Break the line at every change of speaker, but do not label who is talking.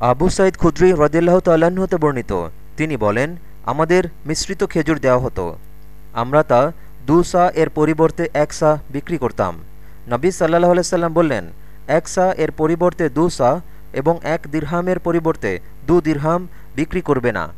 আবু সাইদ খুদ্রি রদিল্লাহ তাল্লাহ্ন হতে বর্ণিত। তিনি বলেন, আমাদের মিশ্রিত খেজুর দেওয়া হতো। আমরা তা দু সা এর পরিবর্তে এক সা বিক্রি করতাম। নবী সাল্লাহ আলাইসাল্লাম বললেন, এক সা এর পরিবর্তে দু সা এবং এক দিরহামের পরিবর্তে দু দিরহাম বিক্রি করবে না।